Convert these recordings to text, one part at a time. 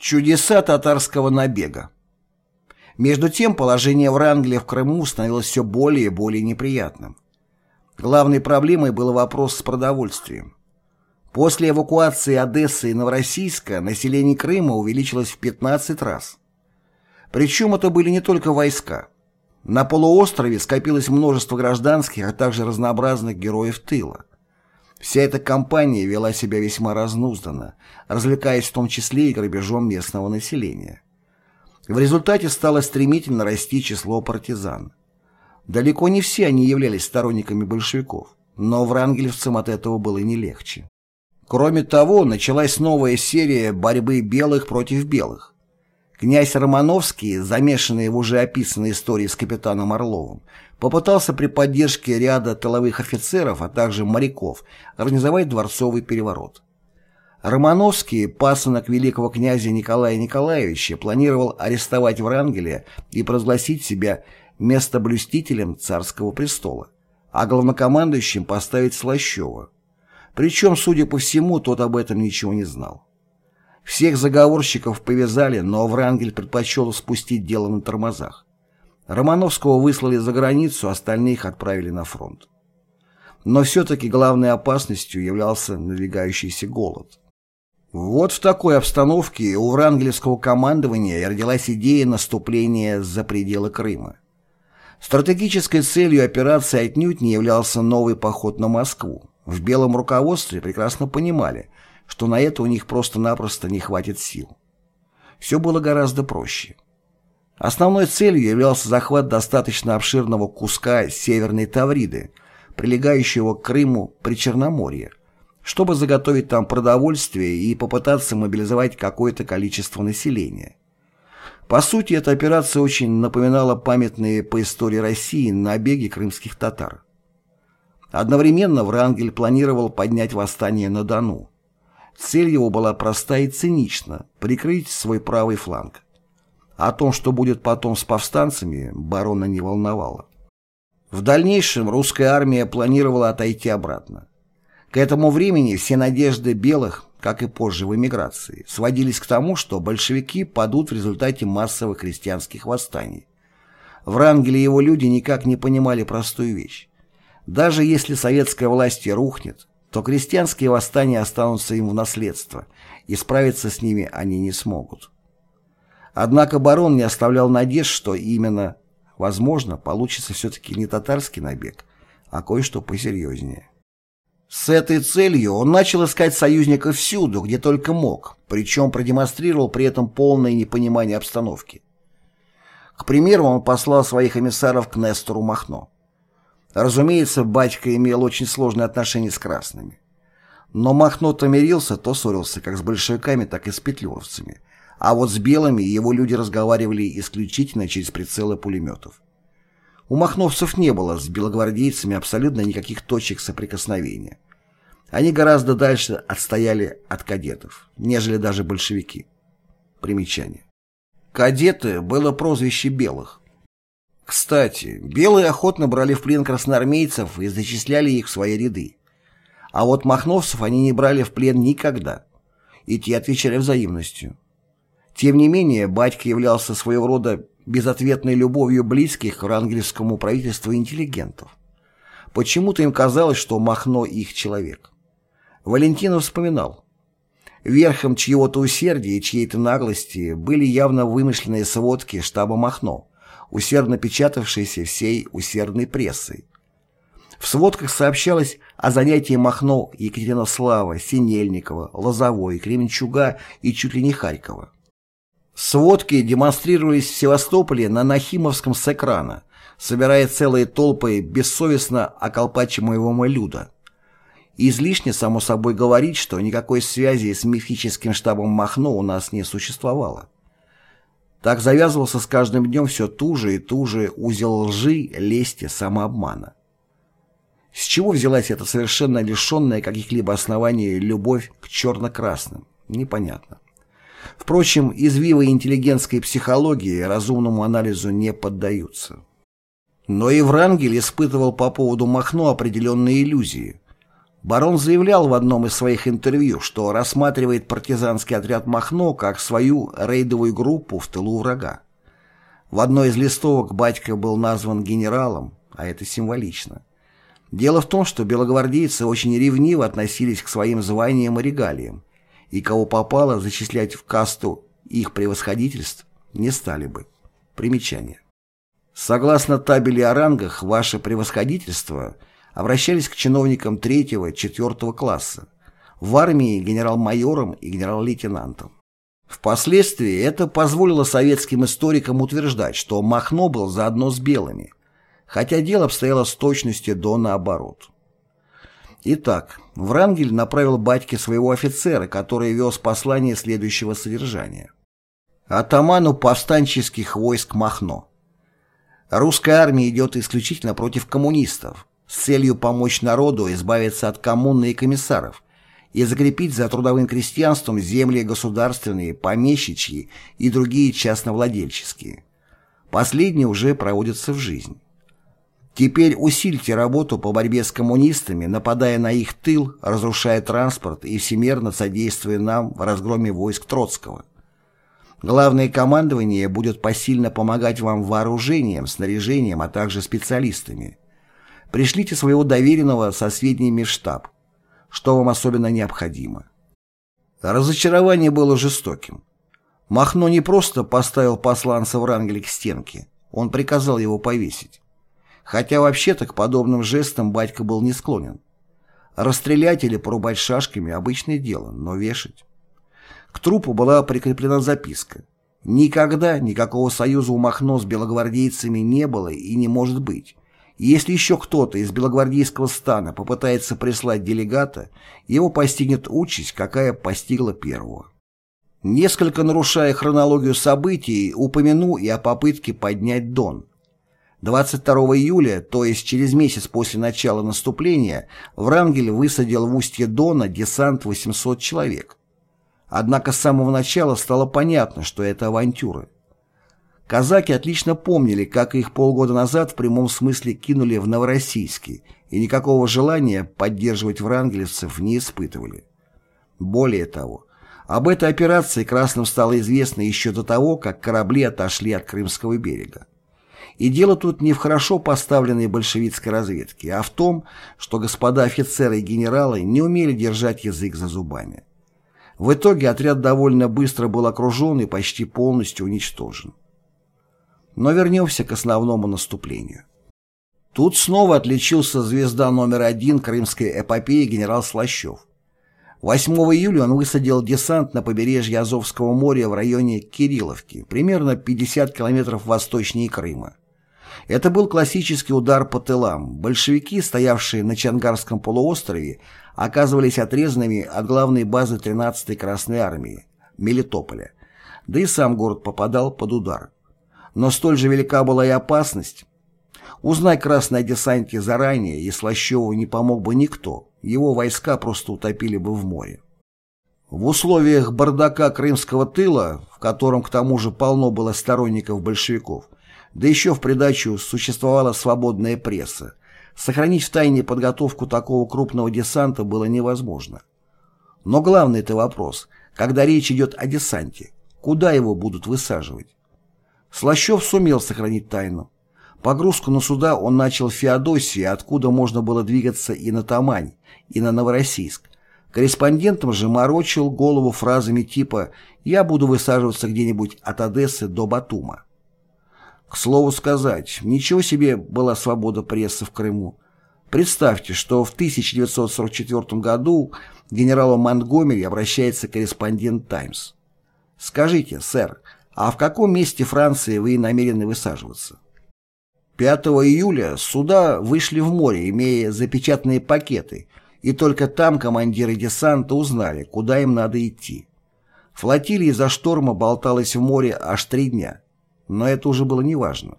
Чудеса татарского набега Между тем, положение Врангеля в Крыму становилось все более и более неприятным. Главной проблемой был вопрос с продовольствием. После эвакуации Одессы и Новороссийска население Крыма увеличилось в 15 раз. Причем это были не только войска. На полуострове скопилось множество гражданских, а также разнообразных героев тыла. Вся эта компания вела себя весьма разнузданно, развлекаясь в том числе и грабежом местного населения. В результате стало стремительно расти число партизан. Далеко не все они являлись сторонниками большевиков, но врангелевцам от этого было не легче. Кроме того, началась новая серия борьбы белых против белых. Князь Романовский, замешанный в уже описанной истории с капитаном Орловым, попытался при поддержке ряда тыловых офицеров, а также моряков, организовать дворцовый переворот. Романовский, пасынок великого князя Николая Николаевича, планировал арестовать Врангеля и провозгласить себя местоблюстителем царского престола, а главнокомандующим поставить Слащева. Причем, судя по всему, тот об этом ничего не знал. Всех заговорщиков повязали, но Врангель предпочел спустить дело на тормозах. Романовского выслали за границу, остальных отправили на фронт. Но все-таки главной опасностью являлся надвигающийся голод. Вот в такой обстановке у врангелевского командования родилась идея наступления за пределы Крыма. Стратегической целью операции отнюдь не являлся новый поход на Москву. В белом руководстве прекрасно понимали, что на это у них просто-напросто не хватит сил. Все было гораздо проще. Основной целью являлся захват достаточно обширного куска Северной Тавриды, прилегающего к Крыму при Черноморье, чтобы заготовить там продовольствие и попытаться мобилизовать какое-то количество населения. По сути, эта операция очень напоминала памятные по истории России набеги крымских татар. Одновременно Врангель планировал поднять восстание на Дону. Цель его была проста и цинична – прикрыть свой правый фланг. О том, что будет потом с повстанцами, барона не волновало. В дальнейшем русская армия планировала отойти обратно. К этому времени все надежды белых, как и позже в эмиграции, сводились к тому, что большевики падут в результате массовых крестьянских восстаний. Врангель и его люди никак не понимали простую вещь. Даже если советская власть рухнет, то крестьянские восстания останутся им в наследство, и справиться с ними они не смогут. Однако барон не оставлял надежд, что именно, возможно, получится все-таки не татарский набег, а кое-что посерьезнее. С этой целью он начал искать союзников всюду, где только мог, причем продемонстрировал при этом полное непонимание обстановки. К примеру, он послал своих эмиссаров к Нестору Махно. Разумеется, батька имел очень сложные отношения с красными. Но Махно то мирился, то ссорился как с большевиками, так и с петлюровцами. А вот с белыми его люди разговаривали исключительно через прицелы пулеметов. У махновцев не было с белогвардейцами абсолютно никаких точек соприкосновения. Они гораздо дальше отстояли от кадетов, нежели даже большевики. Примечание. Кадеты было прозвище белых. Кстати, белые охотно брали в плен красноармейцев и зачисляли их в свои ряды. А вот махновцев они не брали в плен никогда. И те отвечали взаимностью. Тем не менее, батька являлся своего рода безответной любовью близких к врангельскому правительству интеллигентов. Почему-то им казалось, что Махно их человек. Валентинов вспоминал. Верхом чьего-то усердия и чьей-то наглости были явно вымышленные сводки штаба Махно, усердно печатавшиеся всей усердной прессой. В сводках сообщалось о занятии Махно, Екатеринослава, Синельникова, Лозовой, Кременчуга и чуть ли не Харькова. Сводки демонстрировались в Севастополе на Нахимовском с экрана, собирая целые толпы бессовестно околпачиваемого люда. Излишне, само собой, говорить, что никакой связи с мифическим штабом Махно у нас не существовало. Так завязывался с каждым днем все туже и туже узел лжи, лести, самообмана. С чего взялась эта совершенно лишенная каких-либо оснований любовь к черно-красным? Непонятно. Впрочем, извивы интеллигентской психологии разумному анализу не поддаются. Но и Врангель испытывал по поводу Махно определенные иллюзии. Барон заявлял в одном из своих интервью, что рассматривает партизанский отряд Махно как свою рейдовую группу в тылу врага. В одной из листовок батька был назван генералом, а это символично. Дело в том, что белогвардейцы очень ревниво относились к своим званиям и регалиям, и кого попало зачислять в касту их превосходительств не стали бы. Примечание. Согласно табели о рангах, ваше превосходительство обращались к чиновникам третьего-четвертого класса, в армии генерал-майорам и генерал-лейтенантам. Впоследствии это позволило советским историкам утверждать, что Махно был заодно с белыми, хотя дело обстояло с точностью до наоборот. Итак, Врангель направил батьке своего офицера, который вез послание следующего содержания. Атаману повстанческих войск Махно. Русская армия идет исключительно против коммунистов, с целью помочь народу избавиться от коммуны и комиссаров и закрепить за трудовым крестьянством земли государственные, помещичьи и другие частновладельческие. Последние уже проводятся в жизнь. Теперь усильте работу по борьбе с коммунистами, нападая на их тыл, разрушая транспорт и всемерно содействуя нам в разгроме войск Троцкого. Главное командование будет посильно помогать вам вооружением, снаряжением, а также специалистами. Пришлите своего доверенного со сведениями в штаб. Что вам особенно необходимо? Разочарование было жестоким. Махно не просто поставил посланца Врангеля к стенке, он приказал его повесить. Хотя вообще-то к подобным жестам батька был не склонен. Расстрелять или порубать шашками – обычное дело, но вешать. К трупу была прикреплена записка. Никогда никакого союза у Махно с белогвардейцами не было и не может быть. Если еще кто-то из белогвардейского стана попытается прислать делегата, его постигнет участь, какая постигла первого. Несколько нарушая хронологию событий, упомяну и о попытке поднять Дон. 22 июля, то есть через месяц после начала наступления, Врангель высадил в устье Дона десант 800 человек. Однако с самого начала стало понятно, что это авантюра. Казаки отлично помнили, как их полгода назад в прямом смысле кинули в Новороссийске, и никакого желания поддерживать врангелевцев не испытывали. Более того, об этой операции красным стало известно еще до того, как корабли отошли от Крымского берега. И дело тут не в хорошо поставленной большевистской разведке, а в том, что господа офицеры и генералы не умели держать язык за зубами. В итоге отряд довольно быстро был окружен и почти полностью уничтожен. Но вернемся к основному наступлению. Тут снова отличился звезда номер один крымской эпопеи генерал Слащев. 8 июля он высадил десант на побережье Азовского моря в районе Кирилловки, примерно 50 километров восточнее Крыма. Это был классический удар по тылам. Большевики, стоявшие на Чангарском полуострове, оказывались отрезанными от главной базы 13-й Красной Армии, Мелитополя. Да и сам город попадал под удар. Но столь же велика была и опасность. Узнай красные десантники заранее, и Слащеву не помог бы никто, его войска просто утопили бы в море. В условиях бардака крымского тыла, в котором к тому же полно было сторонников большевиков, да еще в придачу существовала свободная пресса. Сохранить в тайне подготовку такого крупного десанта было невозможно. Но главный это вопрос, когда речь идет о десанте, куда его будут высаживать? Слащев сумел сохранить тайну. Погрузку на суда он начал в Феодосии, откуда можно было двигаться и на Тамань, и на Новороссийск. Корреспондентам же морочил голову фразами типа «Я буду высаживаться где-нибудь от Одессы до Батума». К слову сказать, ничего себе была свобода прессы в Крыму. Представьте, что в 1944 году генералу Монтгомери обращается корреспондент «Таймс». «Скажите, сэр, а в каком месте Франции вы намерены высаживаться?» 5 июля суда вышли в море, имея запечатанные пакеты, и только там командиры десанта узнали, куда им надо идти. Флотилия из-за шторма болталась в море аж три дня но это уже было неважно.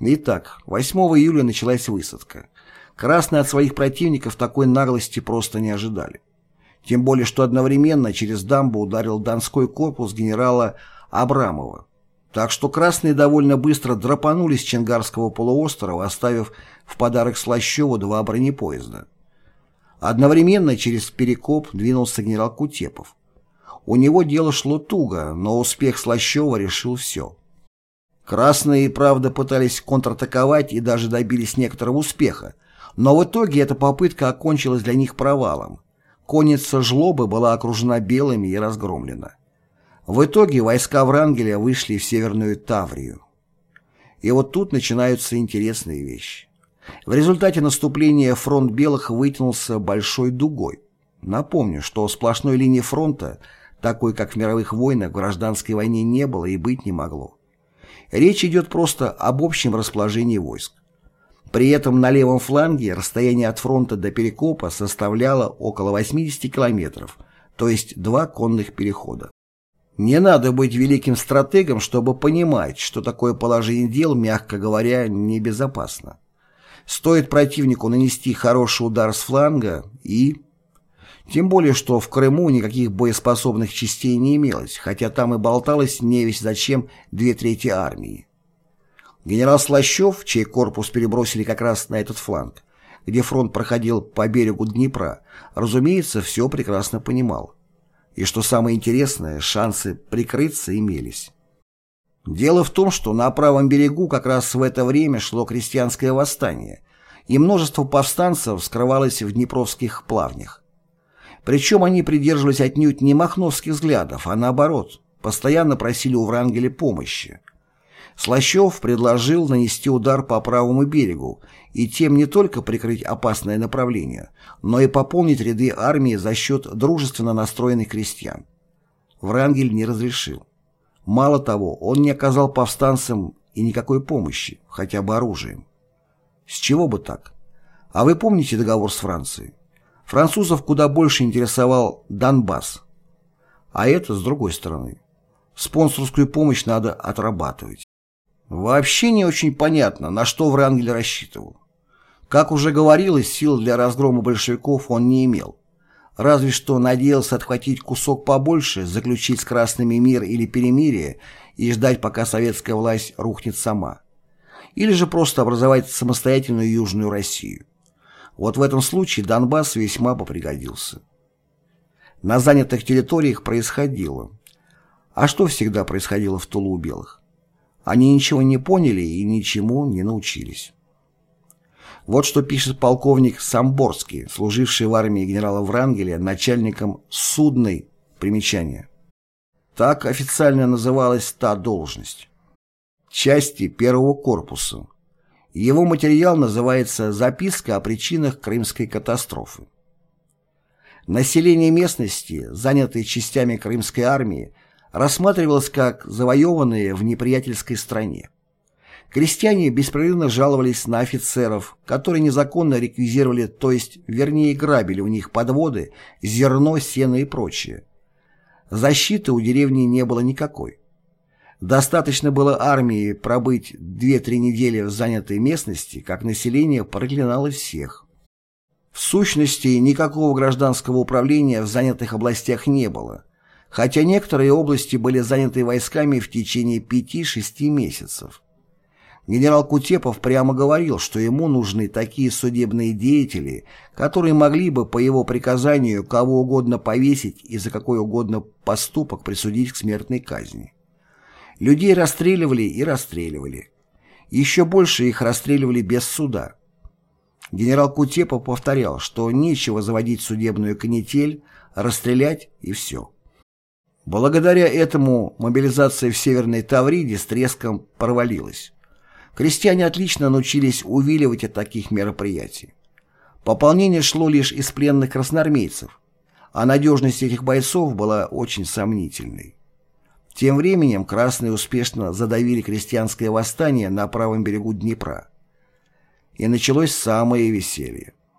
Итак, 8 июля началась высадка. Красные от своих противников такой наглости просто не ожидали. Тем более, что одновременно через дамбу ударил Донской корпус генерала Абрамова. Так что красные довольно быстро драпанули с Ченгарского полуострова, оставив в подарок Слащеву два бронепоезда. Одновременно через Перекоп двинулся генерал Кутепов. У него дело шло туго, но успех Слащева решил все. Красные, правда, пытались контратаковать и даже добились некоторого успеха, но в итоге эта попытка окончилась для них провалом. Конница Жлобы была окружена белыми и разгромлена. В итоге войска Врангеля вышли в Северную Таврию. И вот тут начинаются интересные вещи. В результате наступления фронт белых вытянулся большой дугой. Напомню, что сплошной линии фронта, такой как в мировых войнах, в гражданской войне не было и быть не могло. Речь идет просто об общем расположении войск. При этом на левом фланге расстояние от фронта до Перекопа составляло около 80 километров, то есть два конных перехода. Не надо быть великим стратегом, чтобы понимать, что такое положение дел, мягко говоря, небезопасно. Стоит противнику нанести хороший удар с фланга и... Тем более, что в Крыму никаких боеспособных частей не имелось, хотя там и болталось не весь зачем две трети армии. Генерал Слащев, чей корпус перебросили как раз на этот фланг, где фронт проходил по берегу Днепра, разумеется, все прекрасно понимал. И что самое интересное, шансы прикрыться имелись. Дело в том, что на правом берегу как раз в это время шло крестьянское восстание, и множество повстанцев скрывалось в днепровских плавнях. Причем они придерживались отнюдь не махновских взглядов, а наоборот, постоянно просили у Врангеля помощи. Слащев предложил нанести удар по правому берегу и тем не только прикрыть опасное направление, но и пополнить ряды армии за счет дружественно настроенных крестьян. Врангель не разрешил. Мало того, он не оказал повстанцам и никакой помощи, хотя бы оружием. С чего бы так? А вы помните договор с Францией? Французов куда больше интересовал Донбасс. А это с другой стороны. Спонсорскую помощь надо отрабатывать. Вообще не очень понятно, на что Врангель рассчитывал. Как уже говорилось, сил для разгрома большевиков он не имел. Разве что надеялся отхватить кусок побольше, заключить с красными мир или перемирие и ждать, пока советская власть рухнет сама. Или же просто образовать самостоятельную Южную Россию. Вот в этом случае Донбасс весьма попригодился. На занятых территориях происходило. А что всегда происходило в Тулу у белых? Они ничего не поняли и ничему не научились. Вот что пишет полковник Самборский, служивший в армии генерала Врангеля начальником судной примечания. Так официально называлась та должность. Части первого корпуса. Его материал называется «Записка о причинах крымской катастрофы». Население местности, занятое частями крымской армии, рассматривалось как завоеванные в неприятельской стране. Крестьяне беспрерывно жаловались на офицеров, которые незаконно реквизировали, то есть, вернее, грабили у них подводы, зерно, сено и прочее. Защиты у деревни не было никакой. Достаточно было армии пробыть 2-3 недели в занятой местности, как население проклинало всех. В сущности, никакого гражданского управления в занятых областях не было хотя некоторые области были заняты войсками в течение 5-6 месяцев. Генерал Кутепов прямо говорил, что ему нужны такие судебные деятели, которые могли бы по его приказанию кого угодно повесить и за какой угодно поступок присудить к смертной казни. Людей расстреливали и расстреливали. Еще больше их расстреливали без суда. Генерал Кутепов повторял, что нечего заводить судебную канитель, расстрелять и все. Благодаря этому мобилизация в Северной Тавриде с треском провалилась. Крестьяне отлично научились увиливать от таких мероприятий. Пополнение шло лишь из пленных красноармейцев, а надежность этих бойцов была очень сомнительной. Тем временем красные успешно задавили крестьянское восстание на правом берегу Днепра. И началось самое веселье.